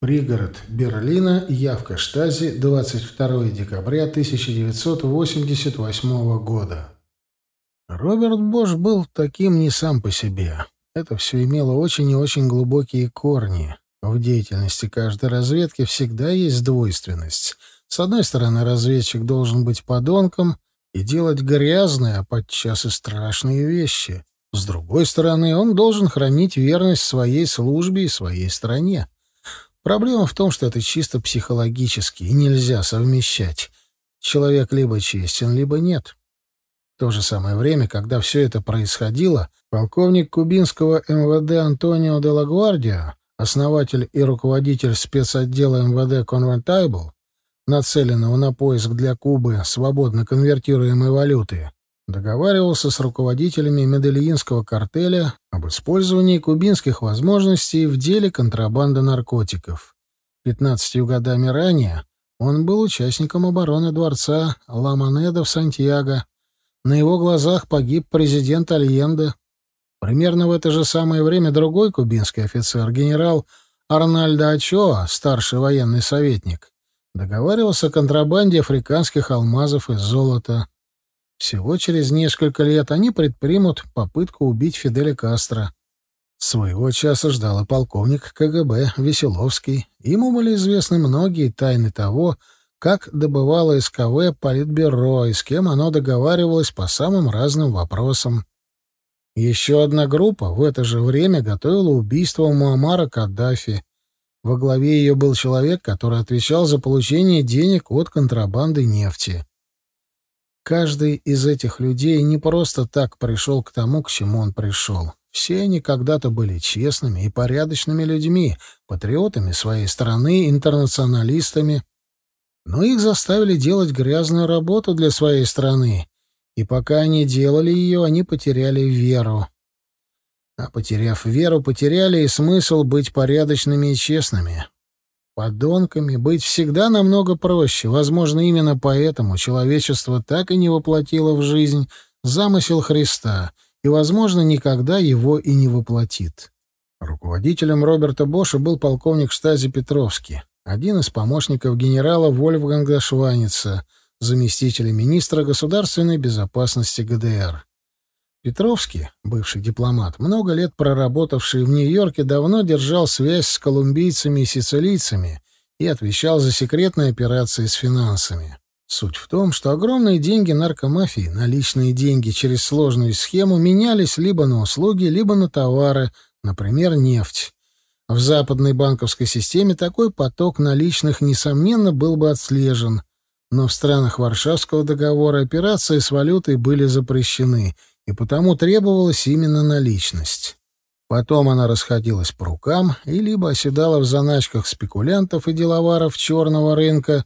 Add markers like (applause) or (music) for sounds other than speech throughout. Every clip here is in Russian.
Пригород Берлина, явка Штази, 22 декабря 1988 года. Роберт Бош был таким не сам по себе. Это все имело очень и очень глубокие корни. В деятельности каждой разведки всегда есть двойственность. С одной стороны, разведчик должен быть подонком и делать грязные, а подчас и страшные вещи. С другой стороны, он должен хранить верность своей службе и своей стране. Проблема в том, что это чисто психологически, и нельзя совмещать. Человек либо честен, либо нет. В то же самое время, когда все это происходило, полковник кубинского МВД Антонио де Лагуардио, основатель и руководитель спецотдела МВД «Конвертайбл», нацеленного на поиск для Кубы свободно конвертируемой валюты, договаривался с руководителями Медельинского картеля об использовании кубинских возможностей в деле контрабанды наркотиков. Пятнадцатью годами ранее он был участником обороны дворца Ла-Монеда в Сантьяго. На его глазах погиб президент Альенде. Примерно в это же самое время другой кубинский офицер, генерал Арнальдо Ачоа, старший военный советник, договаривался о контрабанде африканских алмазов и золота. Всего через несколько лет они предпримут попытку убить Фиделя Кастро. Своего часа ждал и полковник КГБ Веселовский. Ему были известны многие тайны того, как добывало СКВ Политбюро и с кем оно договаривалось по самым разным вопросам. Еще одна группа в это же время готовила убийство Муаммара Каддафи. Во главе ее был человек, который отвечал за получение денег от контрабанды нефти. Каждый из этих людей не просто так пришел к тому, к чему он пришел. Все они когда-то были честными и порядочными людьми, патриотами своей страны, интернационалистами. Но их заставили делать грязную работу для своей страны, и пока они делали ее, они потеряли веру. А потеряв веру, потеряли и смысл быть порядочными и честными. Подонками быть всегда намного проще. Возможно, именно поэтому человечество так и не воплотило в жизнь замысел Христа, и, возможно, никогда его и не воплотит. Руководителем Роберта Боша был полковник Штази Петровский, один из помощников генерала Вольфганга Шваница, заместителя министра государственной безопасности ГДР. Петровский, бывший дипломат, много лет проработавший в Нью-Йорке, давно держал связь с колумбийцами и сицилийцами и отвечал за секретные операции с финансами. Суть в том, что огромные деньги наркомафии, наличные деньги через сложную схему, менялись либо на услуги, либо на товары, например, нефть. В западной банковской системе такой поток наличных, несомненно, был бы отслежен, но в странах Варшавского договора операции с валютой были запрещены — и потому требовалась именно наличность. Потом она расходилась по рукам и либо оседала в заначках спекулянтов и деловаров черного рынка,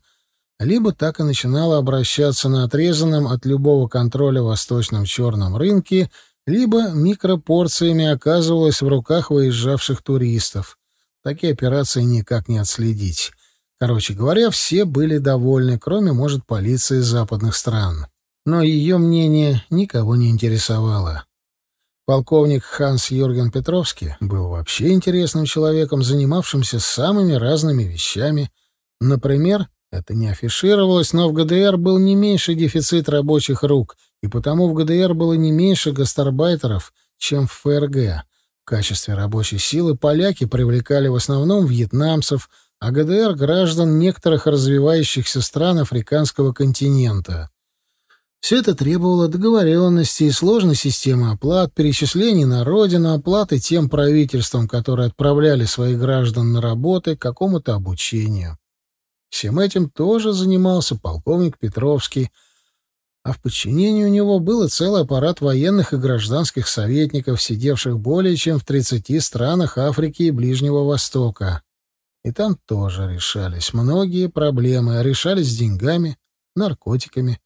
либо так и начинала обращаться на отрезанном от любого контроля восточном черном рынке, либо микропорциями оказывалась в руках выезжавших туристов. Такие операции никак не отследить. Короче говоря, все были довольны, кроме, может, полиции западных стран но ее мнение никого не интересовало. Полковник Ханс Юрген Петровский был вообще интересным человеком, занимавшимся самыми разными вещами. Например, это не афишировалось, но в ГДР был не меньше дефицит рабочих рук, и потому в ГДР было не меньше гастарбайтеров, чем в ФРГ. В качестве рабочей силы поляки привлекали в основном вьетнамцев, а ГДР — граждан некоторых развивающихся стран африканского континента. Все это требовало договоренности и сложной системы оплат, перечислений на родину, оплаты тем правительствам, которые отправляли своих граждан на работы, к какому-то обучению. Всем этим тоже занимался полковник Петровский, а в подчинении у него был целый аппарат военных и гражданских советников, сидевших более чем в 30 странах Африки и Ближнего Востока. И там тоже решались многие проблемы, а решались деньгами, наркотиками,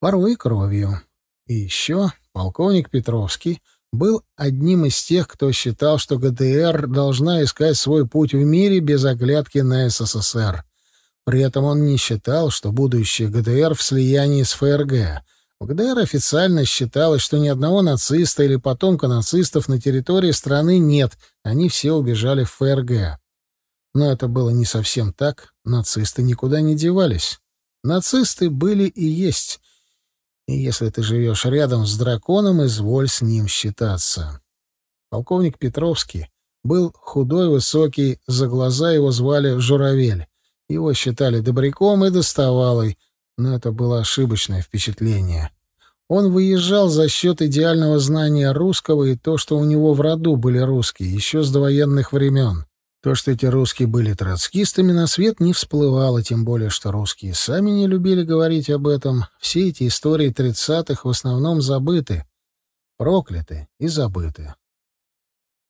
порой кровью. И еще полковник Петровский был одним из тех, кто считал, что ГДР должна искать свой путь в мире без оглядки на СССР. При этом он не считал, что будущее ГДР в слиянии с ФРГ. В ГДР официально считалось, что ни одного нациста или потомка нацистов на территории страны нет, они все убежали в ФРГ. Но это было не совсем так. Нацисты никуда не девались. Нацисты были и есть. И если ты живешь рядом с драконом, изволь с ним считаться. Полковник Петровский был худой, высокий, за глаза его звали Журавель. Его считали добряком и доставалой, но это было ошибочное впечатление. Он выезжал за счет идеального знания русского и то, что у него в роду были русские, еще с довоенных времен. То, что эти русские были троцкистами, на свет не всплывало, тем более, что русские сами не любили говорить об этом. Все эти истории тридцатых в основном забыты, прокляты и забыты.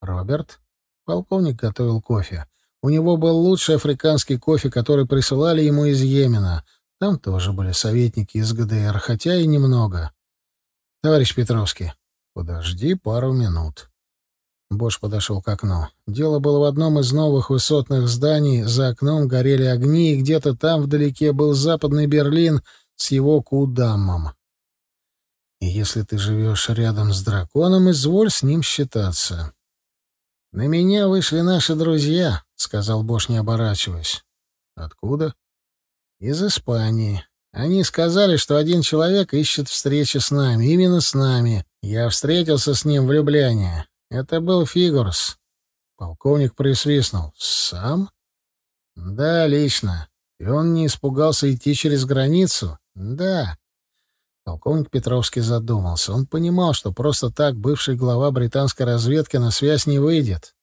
Роберт, полковник, готовил кофе. У него был лучший африканский кофе, который присылали ему из Йемена. Там тоже были советники из ГДР, хотя и немного. «Товарищ Петровский, подожди пару минут». Бош подошел к окну. Дело было в одном из новых высотных зданий. За окном горели огни, и где-то там вдалеке был западный Берлин с его Кудамом. И если ты живешь рядом с драконом, изволь с ним считаться. — На меня вышли наши друзья, — сказал Бош, не оборачиваясь. — Откуда? — Из Испании. Они сказали, что один человек ищет встречи с нами, именно с нами. Я встретился с ним в Любляне. Это был Фигурс. Полковник присвистнул. Сам? Да, лично. И он не испугался идти через границу? Да. Полковник Петровский задумался. Он понимал, что просто так бывший глава британской разведки на связь не выйдет.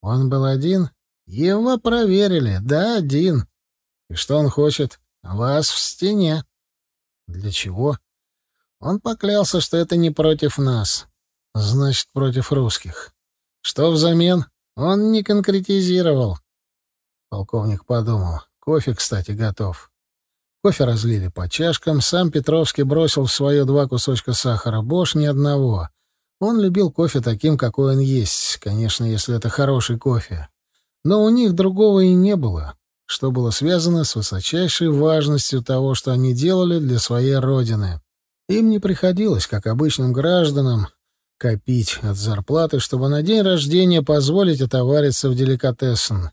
Он был один? Его проверили. Да, один. И что он хочет? Вас в стене. Для чего? Он поклялся, что это не против нас. Значит, против русских. Что взамен? Он не конкретизировал. Полковник подумал. Кофе, кстати, готов. Кофе разлили по чашкам. Сам Петровский бросил в свое два кусочка сахара. Бош ни одного. Он любил кофе таким, какой он есть. Конечно, если это хороший кофе. Но у них другого и не было, что было связано с высочайшей важностью того, что они делали для своей родины. Им не приходилось, как обычным гражданам, копить от зарплаты, чтобы на день рождения позволить отовариться в деликатесен.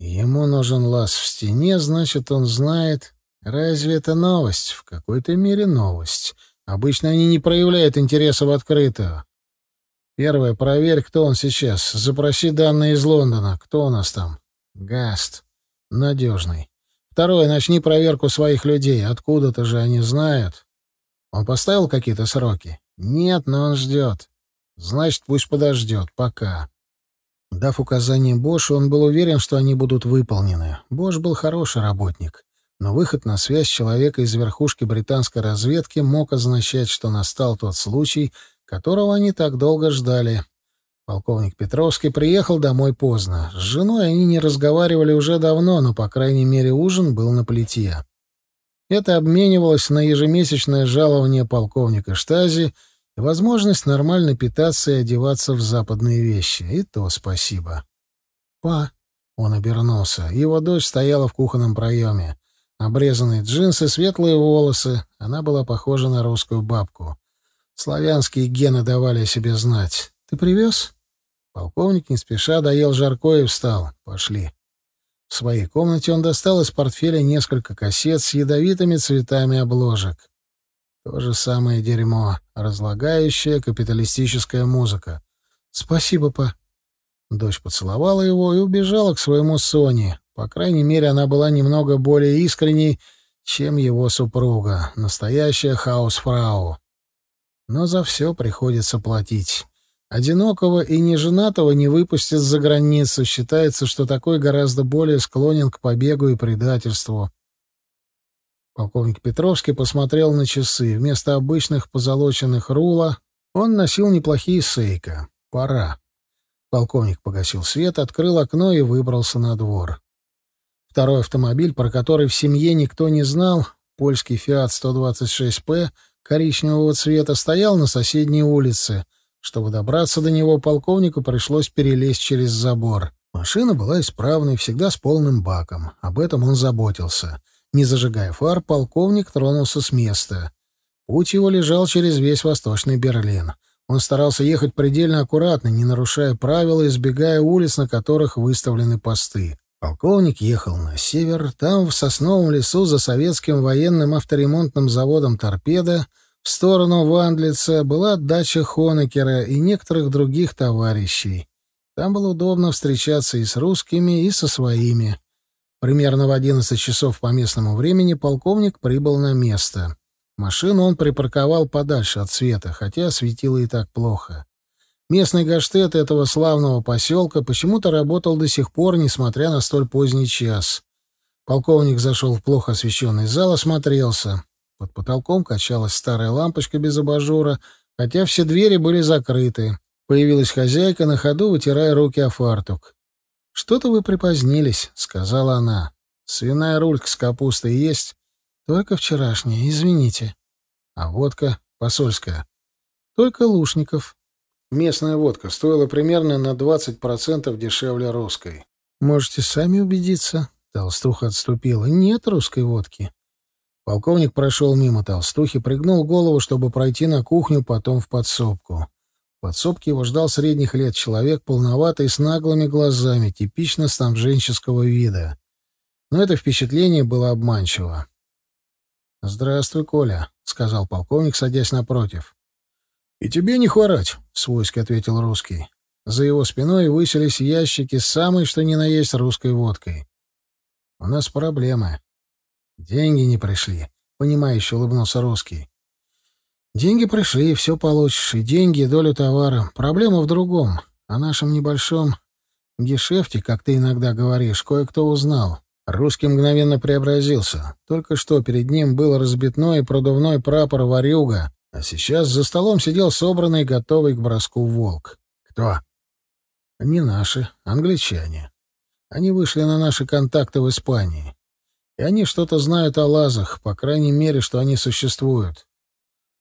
Ему нужен лаз в стене, значит, он знает. Разве это новость? В какой-то мере новость. Обычно они не проявляют интереса в открытую. Первое, проверь, кто он сейчас. Запроси данные из Лондона. Кто у нас там? Гаст. Надежный. Второе, начни проверку своих людей. Откуда-то же они знают. Он поставил какие-то сроки? «Нет, но он ждет. Значит, пусть подождет. Пока». Дав указание Бошу, он был уверен, что они будут выполнены. Бош был хороший работник, но выход на связь человека из верхушки британской разведки мог означать, что настал тот случай, которого они так долго ждали. Полковник Петровский приехал домой поздно. С женой они не разговаривали уже давно, но, по крайней мере, ужин был на плите. Это обменивалось на ежемесячное жалование полковника Штази и возможность нормально питаться и одеваться в западные вещи. И то спасибо. «Па!» — он обернулся. Его дочь стояла в кухонном проеме. Обрезанные джинсы, светлые волосы. Она была похожа на русскую бабку. Славянские гены давали о себе знать. «Ты привез?» Полковник не спеша доел жарко и встал. «Пошли». В своей комнате он достал из портфеля несколько кассет с ядовитыми цветами обложек. То же самое дерьмо, разлагающая капиталистическая музыка. «Спасибо, па». Дочь поцеловала его и убежала к своему Соне. По крайней мере, она была немного более искренней, чем его супруга, настоящая хаусфрау. Но за все приходится платить. Одинокого и неженатого не выпустят за границу. Считается, что такой гораздо более склонен к побегу и предательству. Полковник Петровский посмотрел на часы. Вместо обычных позолоченных рула он носил неплохие сейка. Пора. Полковник погасил свет, открыл окно и выбрался на двор. Второй автомобиль, про который в семье никто не знал, польский «Фиат 126П» коричневого цвета, стоял на соседней улице — чтобы добраться до него, полковнику пришлось перелезть через забор. Машина была исправной, всегда с полным баком. Об этом он заботился. Не зажигая фар, полковник тронулся с места. Путь его лежал через весь Восточный Берлин. Он старался ехать предельно аккуратно, не нарушая правила, избегая улиц, на которых выставлены посты. Полковник ехал на север. Там, в сосновом лесу, за советским военным авторемонтным заводом «Торпеда», в сторону Вандлица была дача Хонекера и некоторых других товарищей. Там было удобно встречаться и с русскими, и со своими. Примерно в 11 часов по местному времени полковник прибыл на место. Машину он припарковал подальше от света, хотя светило и так плохо. Местный гаштет этого славного поселка почему-то работал до сих пор, несмотря на столь поздний час. Полковник зашел в плохо освещенный зал, осмотрелся. Под потолком качалась старая лампочка без абажура, хотя все двери были закрыты. Появилась хозяйка на ходу, вытирая руки о фартук. «Что-то вы припозднились», — сказала она. «Свиная рулька с капустой есть?» «Только вчерашняя, извините». «А водка посольская?» «Только Лушников». Местная водка стоила примерно на 20% дешевле русской. «Можете сами убедиться». Толстуха отступила. «Нет русской водки». Полковник прошел мимо толстухи, пригнул голову, чтобы пройти на кухню, потом в подсобку подсобке его ждал средних лет человек, полноватый, с наглыми глазами, типично станженческого вида. Но это впечатление было обманчиво. «Здравствуй, Коля», — сказал полковник, садясь напротив. «И тебе не хворать», — свойски ответил русский. За его спиной высились ящики с самой что ни на есть русской водкой. «У нас проблемы. Деньги не пришли», — понимающе улыбнулся русский. Деньги пришли, все получишь, и деньги, и долю товара. Проблема в другом. О нашем небольшом гешефте, как ты иногда говоришь, кое-кто узнал. Русский мгновенно преобразился. Только что перед ним был разбитной продувной прапор «Варюга», а сейчас за столом сидел собранный, готовый к броску волк. Кто? Не наши, англичане. Они вышли на наши контакты в Испании. И они что-то знают о лазах, по крайней мере, что они существуют.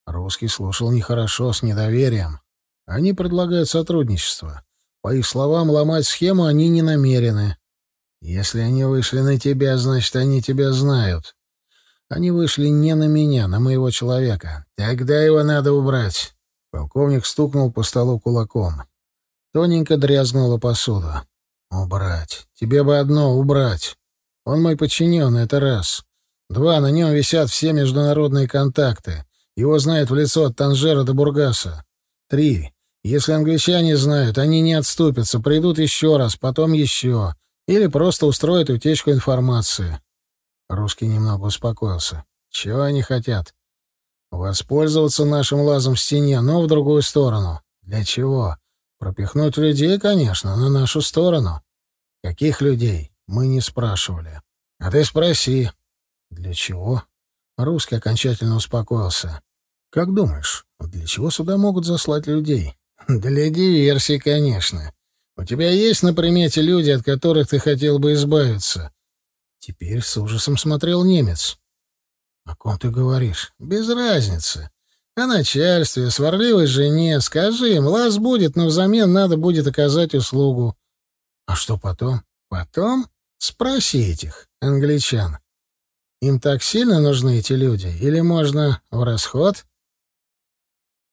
Русский слушал нехорошо, с недоверием. Они предлагают сотрудничество. По их словам, ломать схему они не намерены. Если они вышли на тебя, значит, они тебя знают. Они вышли не на меня, на моего человека. Тогда его надо убрать. Полковник стукнул по столу кулаком. Тоненько дрязгнула посуда. «Убрать. Тебе бы одно — убрать. Он мой подчиненный, это раз. Два, на нем висят все международные контакты. Его знают в лицо от Танжера до Бургаса. Три. Если англичане знают, они не отступятся, придут еще раз, потом еще. Или просто устроят утечку информации. Русский немного успокоился. Чего они хотят? Воспользоваться нашим лазом в стене, но в другую сторону. Для чего? Пропихнуть людей, конечно, на нашу сторону. Каких людей? Мы не спрашивали. А ты спроси. Для чего? Русский окончательно успокоился. «Как думаешь, для чего сюда могут заслать людей?» (laughs) «Для диверсии, конечно. У тебя есть на примете люди, от которых ты хотел бы избавиться?» Теперь с ужасом смотрел немец. «О ком ты говоришь?» «Без разницы. О начальстве, сварливой жене. Скажи им, лаз будет, но взамен надо будет оказать услугу». «А что потом?» «Потом? Спроси этих, англичан. Им так сильно нужны эти люди? Или можно в расход?»